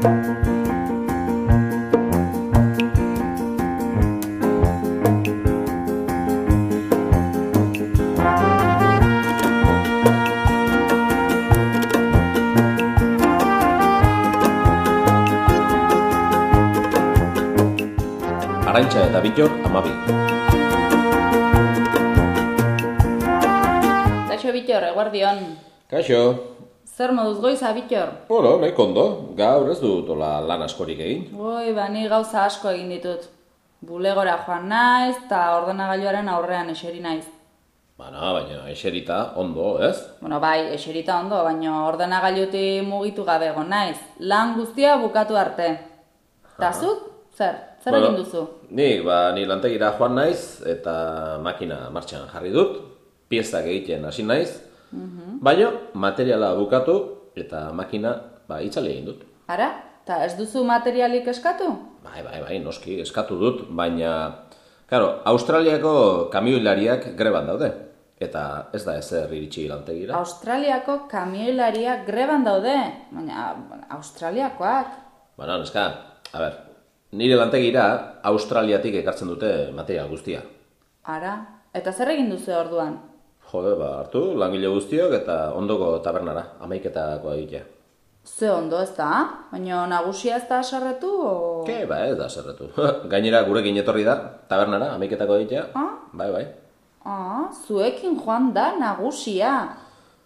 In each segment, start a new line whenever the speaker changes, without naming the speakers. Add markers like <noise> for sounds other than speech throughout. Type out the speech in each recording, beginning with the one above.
Arantxa eta Bitor, amabi.
Kaixo Bitor, eguardion.
Kaixo.
Zer moduz goiza, Bitor?
Bueno, nahi kondo. Gaur ez dut ola lan askorik egin.
Oi, ba, ni gauza asko egin ditut. Bulegora joan naiz, eta ordenagailuaren aurrean eseri naiz.
Bana, baina eserita ondo, ez?
Bueno, bai, eserita ondo, baina ordenagailuti mugitu gabe egon naiz. Lan guztia bukatu arte. Eta zuk? Zer? Zer egin duzu?
Nik, ba, ni lantegira joan naiz eta makina martxan jarri dut. Piezak egiten hasi naiz. Baina materiala bukatu eta makina ba, itzali egin dut.
Ara? Eta ez duzu materialik eskatu?
Bai, bai, bai, noski, eskatu dut, baina... Claro, Australiako kamioilariak greban daude. Eta ez da ezer iritsi lantegira.
Australiako kamioilariak greban daude, baina bueno, Australiakoak.
Baina, neska, a ber, nire lantegira Australiatik ekartzen dute material guztia.
Ara? Eta zer egin duzu orduan?
Jode, ba, hartu, langile guztiok eta ondoko tabernara, amaiketako egitea.
Ze ondo ez da? Baina nagusia ez da aserretu, o...
Ke, ba, ez da zerretu. <laughs> Gainera gurekin etorri da, tabernara, amaiketako egitea.
Ah?
Bai, bai.
Ah, zuekin joan da nagusia.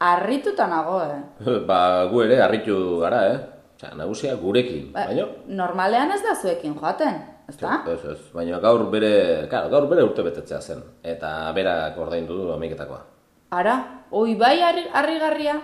Arrituta nago, eh? <laughs>
ba, gu ere harritu gara, eh? Osea, nagusia gurekin,
Ba,
baina...
Normalean ez da zuekin joaten, ez da?
Ez, ez, baina gaur bere, claro, gaur bere urte betetzea zen. Eta berak ordaindu du amaiketakoa.
Ara, oi bai harri- harrigarria?